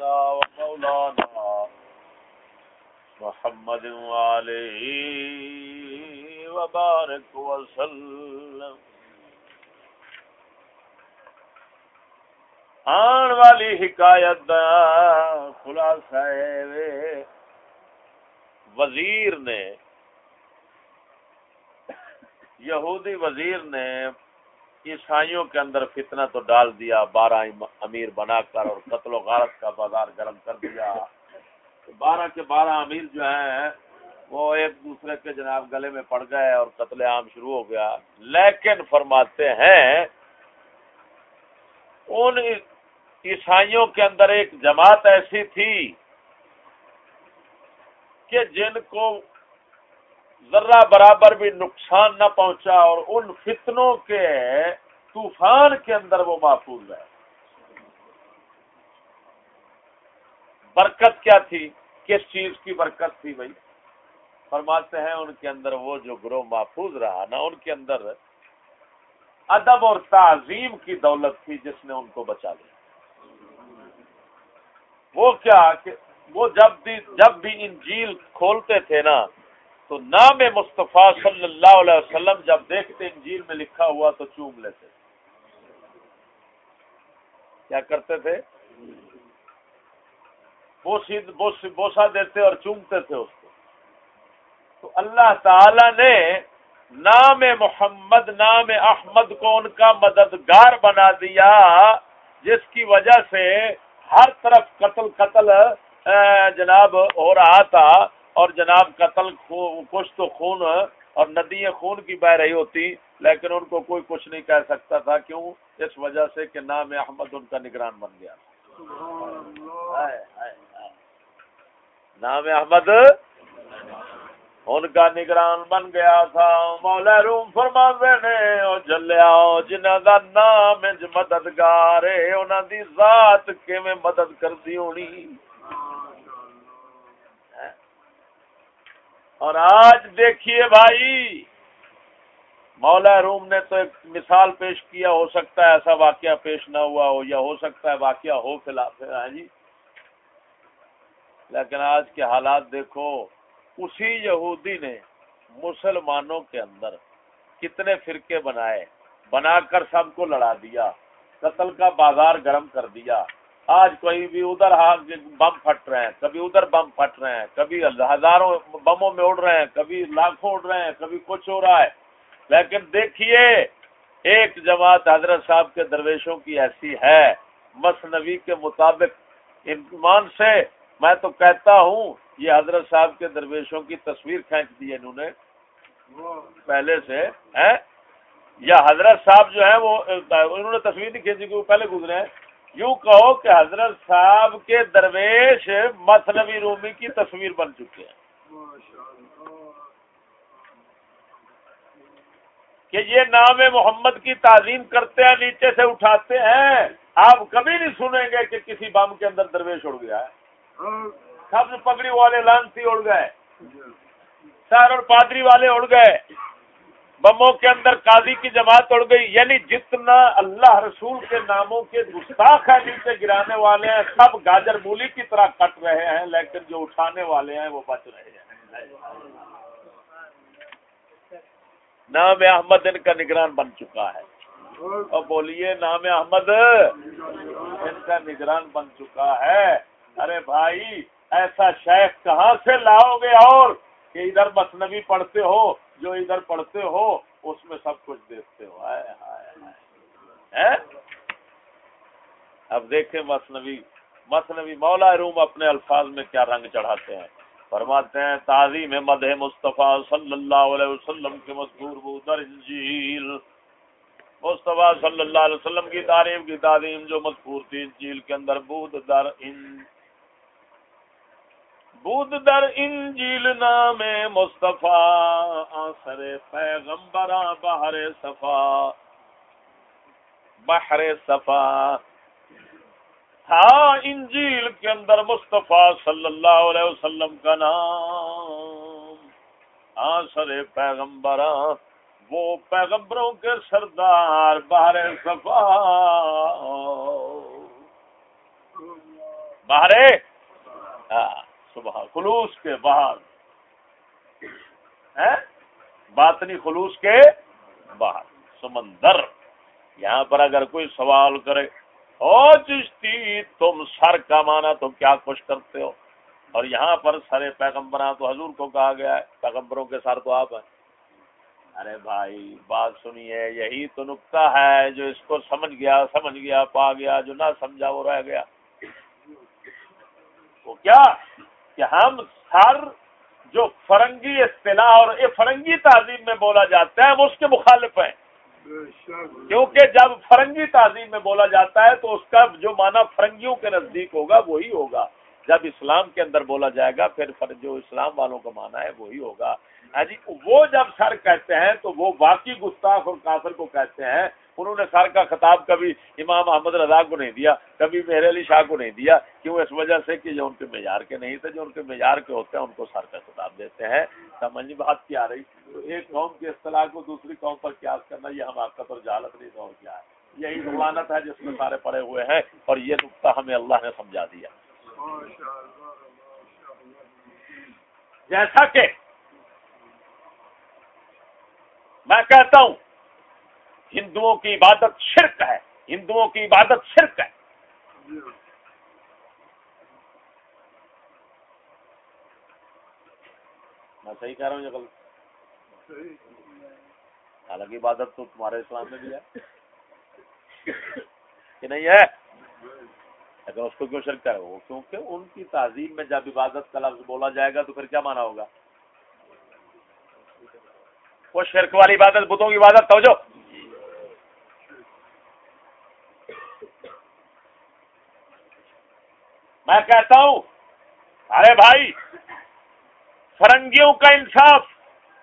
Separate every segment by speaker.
Speaker 1: سيدنا ومولانا محمد وآله وبارك وسلم. آن والی حکایت دا خلاصہ ہے وزیر نے، یہودی وزیر نے عیسائیوں کے اندر فتنہ تو ڈال دیا، بارہ امیر بنا کر اور قتل و غارت کا بازار گرم کر دیا۔ بارہ کے بارہ امیر جو ہیں، وہ ایک دوسرے کے جناب گلے میں پڑ گئے اور قتل عام شروع ہو گیا۔ لیکن فرماتے ہیں، ان عیسائیوں کے اندر ایک جماعت ایسی تھی کہ جن کو ذرہ برابر بھی نقصان نہ پہنچا اور ان فتنوں کے طوفان کے اندر وہ محفوظ ہے برکت کیا تھی؟ کس چیز کی برکت تھی بھائی؟ فرماتے ہیں ان کے اندر وہ جو گروہ محفوظ رہا نا، ان کے اندر ادب اور تعظیم کی دولت تھی جس نے ان کو بچا لیا۔ وہ کیا کہ وہ جب بھی جب بھی انجیل کھولتے تھے نا تو نام مصطفیٰ صلی اللہ علیہ وسلم جب دیکھتے انجیل میں لکھا ہوا تو چوم لیتے۔ کیا کرتے تھے؟ بوسا دیتے اور چومتے تھے اس کو۔ تو اللہ تعالی نے نام محمد، نام احمد کو ان کا مددگار بنا دیا، جس کی وجہ سے ہر طرف قتل قتل جناب ہو رہا تھا۔ اور جناب قتل کچھ تو خون اور ندی خون کی بہ رہی ہوتی لیکن ان کو کوئی کچھ نہیں کہہ سکتا تھا کیوں؟ اس وجہ سے کہ نام احمد ان کا نگران بن گیا۔ نام احمد ان کا نگران بن گیا تھا۔ مولا روم فرما نے جلیا جنہ دا نام مددگار انہوں دی ذات کیویں مدد کر دی ہونی؟ اور آج دیکھیے بھائی، مولا روم نے تو ایک مثال پیش کیا، ہو سکتا ہے ایسا واقعہ پیش نہ ہوا ہو یا ہو سکتا ہے واقعہ ہو فی الحال ہاں جی؟ لیکن آج کے حالات دیکھو، اسی یہودی نے مسلمانوں کے اندر کتنے فرقے بنائے، بنا کر سب کو لڑا دیا، قتل کا بازار گرم کر دیا آج کوئی بھی ادھر ہاں بم پھٹ رہے ہیں، کبھی ادھر بم پھٹ رہے ہیں، کبھی ہزاروں بموں میں اڑ رہے ہیں، کبھی لاکھوں اڑ رہے ہیں، کبھی کچھ ہو رہا ہے۔ لیکن دیکھیے، ایک جماعت حضرت صاحب کے درویشوں کی ایسی ہے، مصنوی کے مطابق۔ ایمان سے میں تو کہتا ہوں، یہ حضرت صاحب کے درویشوں کی تصویر کھینچ دی انہوں نے۔ پہلے سے یا حضرت صاحب جو ہے وہ، انہوں نے تصویر نہیں کھینچی وہ پہلے گزرے ہیں؟ یوں کہو کہ حضرت صاحب کے درویش مصنوی رومی کی تصویر بن چکے ہیں۔ کہ یہ نام محمد کی تعظیم کرتے ہیں، نیچے سے اٹھاتے ہیں۔ آپ کبھی نہیں سنیں گے کہ کسی بم کے اندر درویش اڑ گیا ہے۔ سبز پگڑی والے لانسی اڑ گئے۔ سر اور پادری والے اڑ گئے۔ بموں کے اندر قاضی کی جماعت اڑ گئی یعنی جتنا اللہ رسول کے ناموں کے گستاخ ہے جن سے گرانے والے ہیں، سب گاجر مولی کی طرح کٹ رہے ہیں، لیکن جو اٹھانے والے ہیں، وہ بچ رہے ہیں۔ نام احمد ان کا نگران بن چکا ہے۔ اور بولیے، نام احمد ان کا نگران بن چکا ہے۔ ارے بھائی، ایسا شیخ کہاں سے لاؤ گے اور کہ ادھر مصنوی پڑھتے ہو جو ادھر پڑھتے ہو، اس میں سب کچھ دیکھتے ہو۔ اب دیکھیں مصنوی مصنوی مولا روم اپنے الفاظ میں کیا رنگ چڑھاتے ہیں۔ فرماتے ہیں، تعظیم مد مصطفیٰ صلی اللہ علیہ وسلم کے مذکور در انجیل۔ مصطفیٰ صلی اللہ علیہ وسلم کی تعریف کی تعظیم جو مذکور تھی انجیل کے اندر، بود در ان بود در انجیل نام مصطفیٰ آسر پیغمبر بحر صفا بحر صفا۔ تھا انجیل کے اندر مصطفیٰ صلی اللہ علیہ وسلم کا نام۔ آسر پیغمبر، وہ پیغمبروں کے سردار بحر صفا۔ باہر ہاں۔ صبح خلوص کے باہر باطنی خلوص کے باہر سمندر۔ یہاں پر اگر کوئی سوال کرے، او چشتی، تم سر کا مانا تو کیا خوش کرتے ہو؟ اور یہاں پر سر پیغمبر تو حضور کو کہا گیا ہے، پیغمبروں کے سر تو آپ ہیں۔ ارے بھائی، بات سنیے، یہی تو نقطہ ہے جو اس کو سمجھ گیا سمجھ گیا، پا گیا، جو نہ سمجھا وہ رہ گیا۔ وہ کیا؟ کہ ہم سر جو فرنگی اصطلاح اور یہ فرنگی تعظیم میں بولا جاتا ہے وہ اس کے مخالف ہیں۔ کیونکہ جب فرنگی تعظیم میں بولا جاتا ہے تو اس کا جو معنی فرنگیوں کے نزدیک ہوگا وہی ہوگا۔ جب اسلام کے اندر بولا جائے گا پھر جو اسلام والوں کا معنی ہے وہی ہوگا۔ ہاں جی وہ جب سر کہتے ہیں تو وہ باقی گستاخ اور کافر کو کہتے ہیں۔ انہوں نے سر کا خطاب کبھی امام احمد رضا کو نہیں دیا، کبھی مہر علی شاہ کو نہیں دیا، کیوں؟ اس وجہ سے کہ جو ان کے معیار کے نہیں تھے، جو ان کے معیار کے ہوتے ہیں ان کو سر کا خطاب دیتے ہیں۔ سمجھ بات کیا رہی؟ تو ایک قوم کی اصطلاح کو دوسری قوم پر قیاس کرنا، یہ ہمارا جہالت نہیں دور کیا ہے۔ یہی ضمانت ہے جس میں سارے پڑے ہوئے ہیں اور یہ نقطہ ہمیں اللہ نے سمجھا دیا۔ جیسا کہ میں کہتا ہوں ہندوؤں کی عبادت شرک ہے، ہندوؤں کی عبادت شرک ہے۔ میں صحیح کہہ رہا ہوں یہ غلط؟ حالانکہ عبادت تو تمہارے اسلام میں بھی ہے۔ کہ نہیں ہے؟ اگر اس کو کیوں شرک کرے؟ وہ کیونکہ ان کی تعظیم میں جب عبادت کا لفظ بولا جائے گا تو پھر کیا مانا ہوگا؟ وہ شرک والی عبادت بتوں کی عبادت، توجہ! میں کہتا ہوں، ارے بھائی، فرنگیوں کا انصاف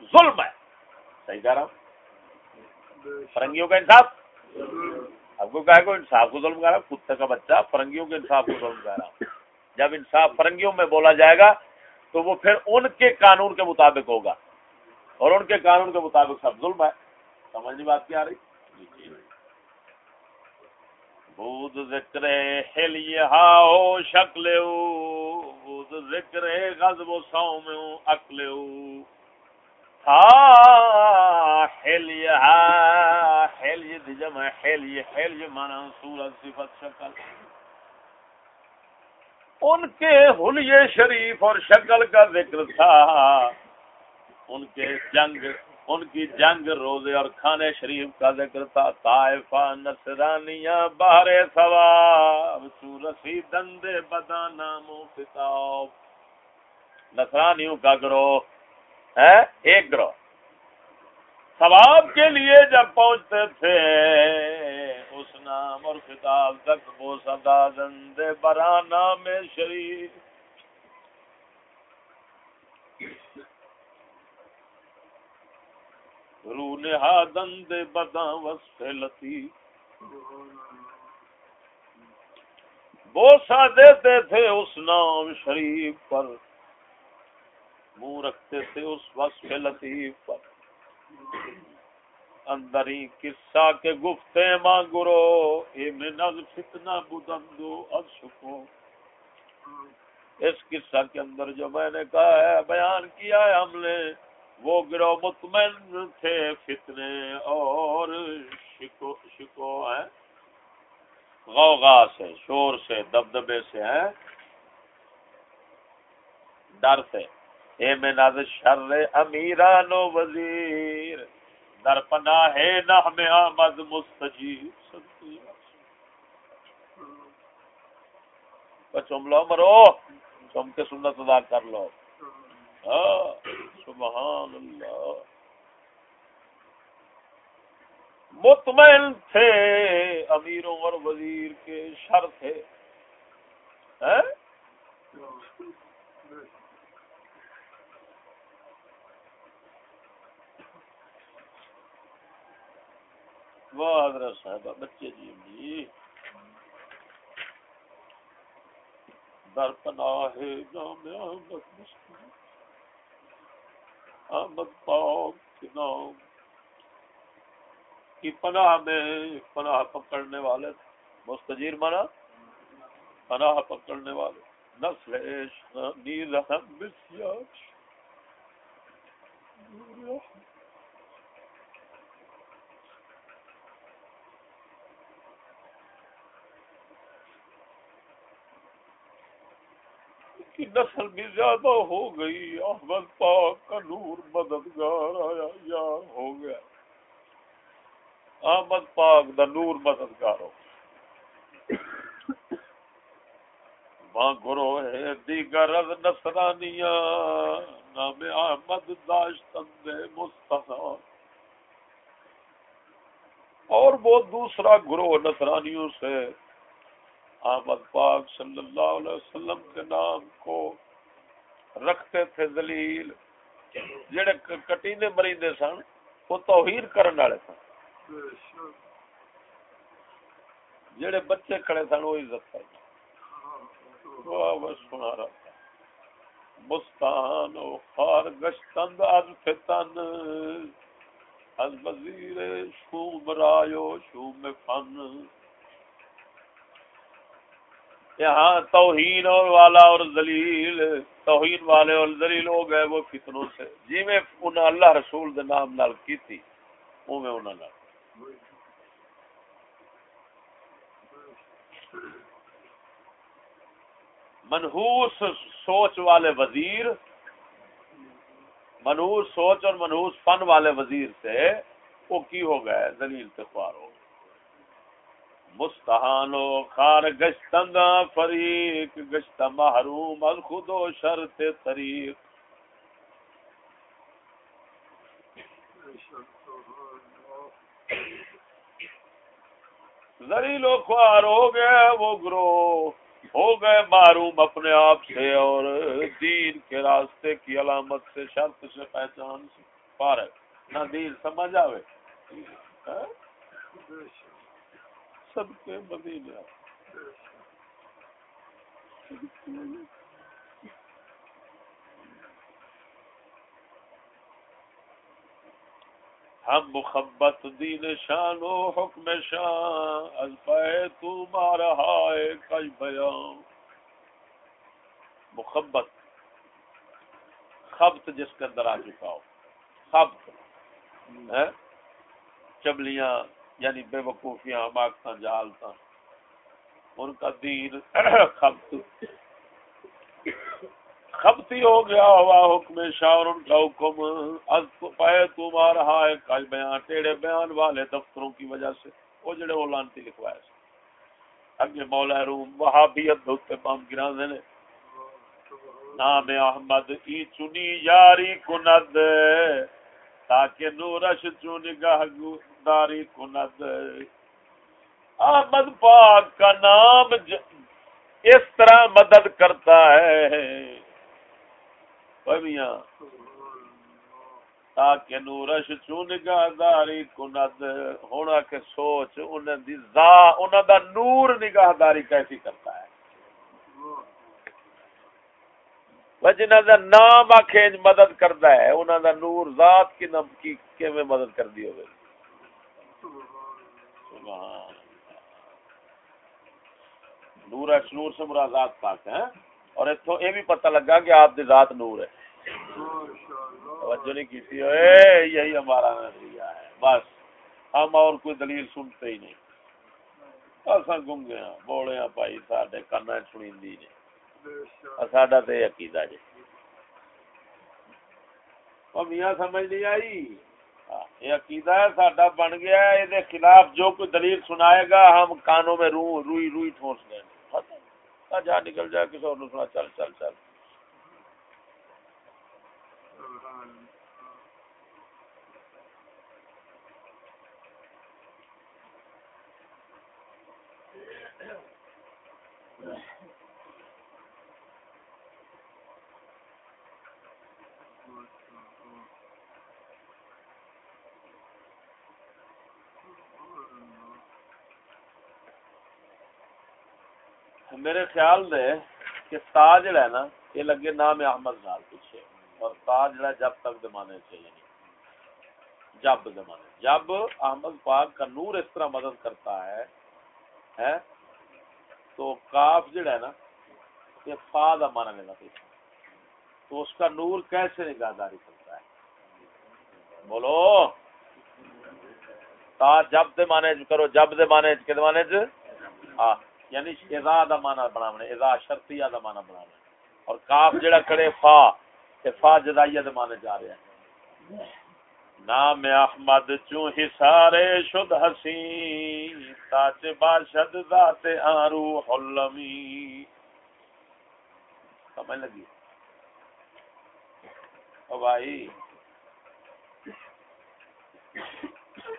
Speaker 1: ظلم ہے۔ صحیح کہہ رہا ہوں۔ فرنگیوں کا انصاف؟ اب کو کہا کو انصاف کو ظلم کہہ رہا کتے کا بچہ، فرنگیوں کے انصاف کو ظلم کہہ رہا ہوں۔ جب انصاف فرنگیوں میں بولا جائے گا، تو وہ پھر ان کے قانون کے مطابق ہوگا۔ اور ان کے قانون کے مطابق سب ظلم ہے۔ سمجھنی بات کیا رہی؟ بود ذکر ہل ہاؤ شکل بود ذکر غضب و سوم اکل ہا، ہل ہل جم ہل ہل مانا سورج صفت، شکل۔ ان کے حلیے شریف اور شکل کا ذکر تھا۔ ان کے جنگ ان کی جنگ، روزے اور کھانے شریف کا ذکر تھا۔ طائفہ نصرانیہ بہر ثواب، سورسی دندے بدا نام کتاب نصرانیوں کا گروہ، ہے، ایک گروہ۔ ثواب کے لیے جب پہنچتے تھے، اس نام اور خطاب تک وہ سدا دندے برا نام شریف رو نہادند بدا وصف لطیف۔ بوسا دیتے تھے اس نام شریف پر۔ منہ رکھتے تھے اس وصف لطیف پر۔ اندر ہی قصہ کے گفتے ماں گرو اے من فتنہ بدندو اب شکو اس قصہ کے اندر جو میں نے کہا ہے، بیان کیا ہے ہم نے۔ وہ گروہ مطمئن تھے فتنے اور شکو شکو ہے غوغا سے، شور سے، دبدبے سے ہیں۔ ڈر سے۔ اے میں ناز شر امیران و وزیر۔ در پناہ ہے نہ ہمیں آمد مستجیب چم لو مرو۔ چم کے سنت ادا کر لو۔ سبحان اللہ۔ مطمئن تھے امیروں اور وزیر کے شر تھے وہ حضرت صاحبہ، بچے جی جی در پناہ نام احمد پاک کے نام کی پناہ میں پناہ پکڑنے والے مستجیر منا پناہ پکڑنے والے۔ نسل نیل کی نسل بھی زیادہ ہو گئی۔ احمد پاک کا نور مددگار آیا، یار ہو گیا۔ احمد پاک دا نور مددگار ہو۔ ماں گرو ہے، دیگر از نصرانیاں۔ نام احمد داشتند مستحا اور وہ دوسرا گروہ نصرانیوں سے۔ احمد پاک صلی اللہ علیہ وسلم کے نام کو رکھتے تھے دلیل جڑے کٹینے مریندے سن، وہ توہیر کرن والے سن۔ جڑے بچے کھڑے سن، وہ عزت کر سنا رہا مستان و خار گشتند از فتن۔ از وزیر شوم رایو شوم فن۔ یہاں توہین اور والا اور ذلیل، توہین والے اور ذلیل ہو گئے وہ فتنوں سے۔ جی میں انہیں اللہ رسول دے نام نال کی تھی وہ میں انہوں نے منحوس سوچ والے وزیر، منحوس سوچ اور منحوس فن والے وزیر سے وہ کی ہو گئے؟ دلیل تخوار ہو گئے۔ مستحان خار گشتند فریق، گشت محروم از خود و شرط طریق. زریل و خوار ہو گئے وہ گروہ، ہو گئے معروم اپنے آپ سے اور دین کے راستے کی علامت سے، شرط سے پہچان سے پارک نہ دین سمجھ آوے۔ ہاں؟ سب کے مدینہ ہم مخبت دین شان و حکم شان الفائے تو مارا ہے کئی بیان۔ مخبت، خبت جس کے اندر آ چکا ہو خبت ہاں؟ چبلیاں یعنی بے وقوفیاں ماگتا جالتا ان کا دین خبت۔ خبتی ہو گیا، ہوا حکم شاہ اور ان کا حکم۔ از پائے تمہارا ہے، کل بیان ٹیڑے بیان والے دفتروں کی وجہ سے۔ وہ جڑے وہ لانتی لکھوائے سے اگے مولا روم وہابیت دھوتے پام گران دینے نام احمد ای چنی یاری کند۔ تاکہ نورش چونی گاہ داری کند۔ احمد پاک کا نام ج... اس طرح مدد کرتا ہے۔ تاکہ نورش چون نگاہ داری کند۔ ہونا کے سوچ انہیں دی زا انہیں دا نور نگاہ داری کیسی کرتا ہے۔ جنہ دا نام آخ مدد کرتا ہے انہوں دا نور ذات کی نم کی مدد کر دی ہوگی نور ہے نور سے مراد ذات پاک ہے ہاں؟ اور اتو یہ بھی پتہ لگا کہ آپ کی ذات نور ہے۔ توجہ نہیں کی تھی۔ یہی ہمارا نظریہ ہے۔ بس، ہم اور کوئی دلیل سنتے ہی نہیں۔ اصا گنگے ہاں بولے ہاں بھائی سڈے کن سنی نے۔ ساڈا تو عقیدہ جی میاں سمجھ نہیں آئی؟ یہ عقیدہ ہے، ساڈا بن گیا ہے یہ خلاف جو کوئی دلیل سنائے گا، ہم کانوں میں رو روئی روئی ٹھونس دیں جا، نکل جائے کسی اور سنا، چل چل چل Yeah. میرے خیال دے کہ تاج جڑا ہے نا، یہ لگے نام احمد نال پیچھے۔ اور تاج جڑا جب تک زمانے سے یعنی۔ جب زمانے۔ جب احمد پاک کا نور اس طرح مدد کرتا ہے تو کاف جڑا ہے نا، یہ فا دا مانا لینا پیچھے تو اس کا نور کیسے نگاہ داری کرتا ہے؟ بولو۔ تا جب دے مانے کرو، جب دے مانے کے مانے ہاں یعنی اذا دا مانا بناونے، اذا شرطیہ دا مانا بناونے۔ اور کاف جڑا کڑے فا، تے فا جدائیہ دے مانے جا رہے ہیں۔ نام احمد چوں ہی سارے شد حسین تاچ باشد ذات آرو حلمی۔ سمجھ لگی؟ او بھائی،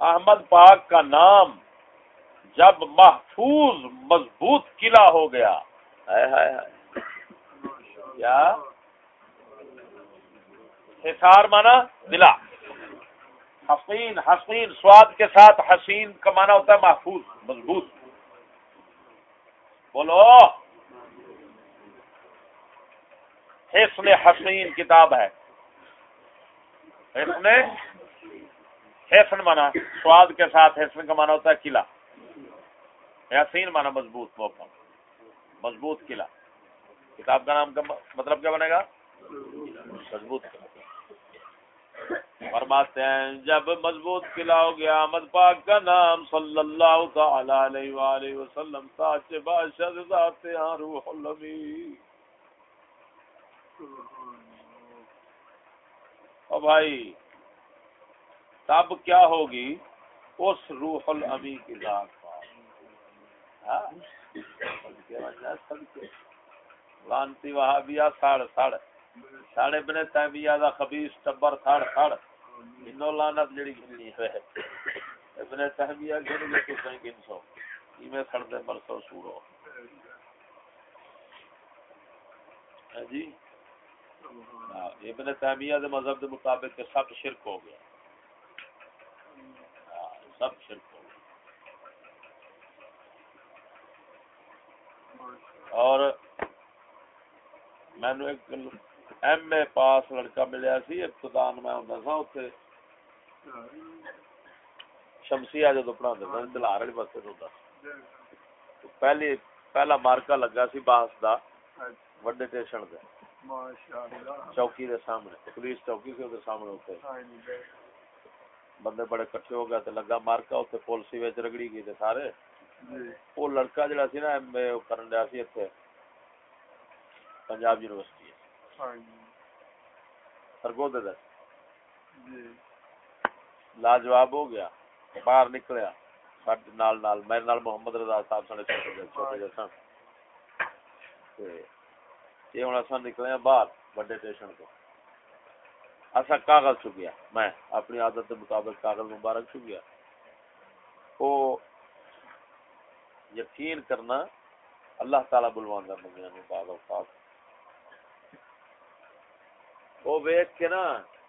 Speaker 1: احمد پاک کا نام جب محفوظ مضبوط قلعہ ہو گیا۔ کیا؟ حسار مانا دلا حسین حسین، سواد کے ساتھ حسین کا مانا ہوتا ہے محفوظ، مضبوط۔ بولو۔ حسن حسین کتاب ہے۔ حسن حسن مانا، سواد کے ساتھ حسن کا مانا ہوتا ہے قلعہ۔ حسین مانا مضبوط موقع مضبوط قلعہ۔ کتاب کا نام کا مطلب کیا بنے گا؟ مضبوط قلعہ۔ فرماتے ہیں، جب مضبوط قلعہ ہو گیا، احمد پاک کا نام صلی اللہ تعالی علیہ وآلہ وسلم، ساچ باشد ذات روح المی او بھائی، تب کیا ہوگی؟ اس روح الامی کی ذات۔ لانتی وہابیا ساڑ ساڑ ساڑ ابن تیمیہ دا خبیث ٹبر ساڑ ساڑ انو لانت جڑی گھنی ہے ابن تیمیہ گھن گے تو سہیں گن سو۔ ایمیں سڑ دے مرسو سورو ہاں جی؟ ہاں، ابن تیمیہ دے مذہب دے مطابق کہ سب شرک ہو گیا ہاں، سب شرک ہو گیا اور مینو ایک ایم اے پاس لڑکا ملیا سی ابتدان میں ہوں سا اتنے شمسیا جدو پڑھا سا دلار والی پاس ہوتا پہلی پہلا مارکا لگا سی باس دا، وڈے اسٹیشن دے۔ چوکی دے سامنے، پولیس چوکی سے سی سامنے ہوتے بندے بڑے کٹھے ہو گئے تے لگا مارکا اتنے پولیسی رگڑی گئی تے سارے۔ وہ لڑکا جڑا سی نا ایم اے کرن دیا سی اتنے پنجاب یونیورسٹی ہے۔ سرگود جی۔ لاجواب ہو گیا باہر نکلیا۔ نال نال میرے نال محمد رضا صاحب سنے چھوٹے چھوٹے سن۔ یہ ہوں اصا نکلے باہر بڑے اسٹیشن کو اصا کاغذ چکیا میں اپنی عادت کے مطابق کاغذ مبارک چکیا وہ یقین کرنا اللہ تعالی بلوانا بندیاں نو بعض اوقات۔ وہ ویک کے نا،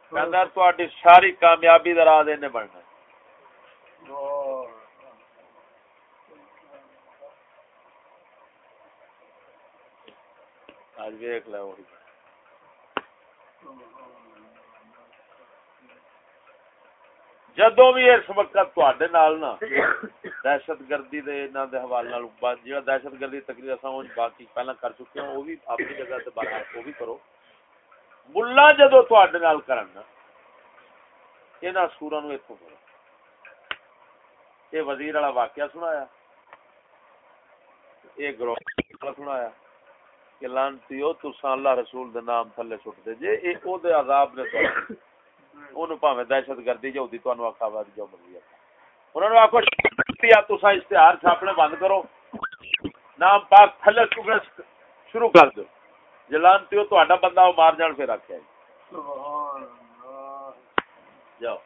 Speaker 1: کہندا تہاڈی ساری کامیابی دا راز اینے بننا۔ آج ویک لے وہی جدو بھی اس وقت تواڈے نال نا دہشت گردی دے انہاں دے حوالے نال جڑا دہشت گردی تقریر اساں باقی پہلا کر چکے ہیں وہ بھی اپنی جگہ تے بات وہ بھی کرو۔ ملا جدو کرنا یہ سورا نو اتو کرو یہ وزیر والا واقعہ سنایا یہ گروہ سنایا کہ لانتی ہو تسا اللہ رسول دے نام تھلے سٹ دے جے اے او دے عذاب نے تو دہشت گردی جو وا جو مرضی یا تسا اشتہار چھاپنے بند کرو نام پاک تھلے شروع کر دو جلانتی ہو تو بندہ مار جان پھر آخیا جاؤ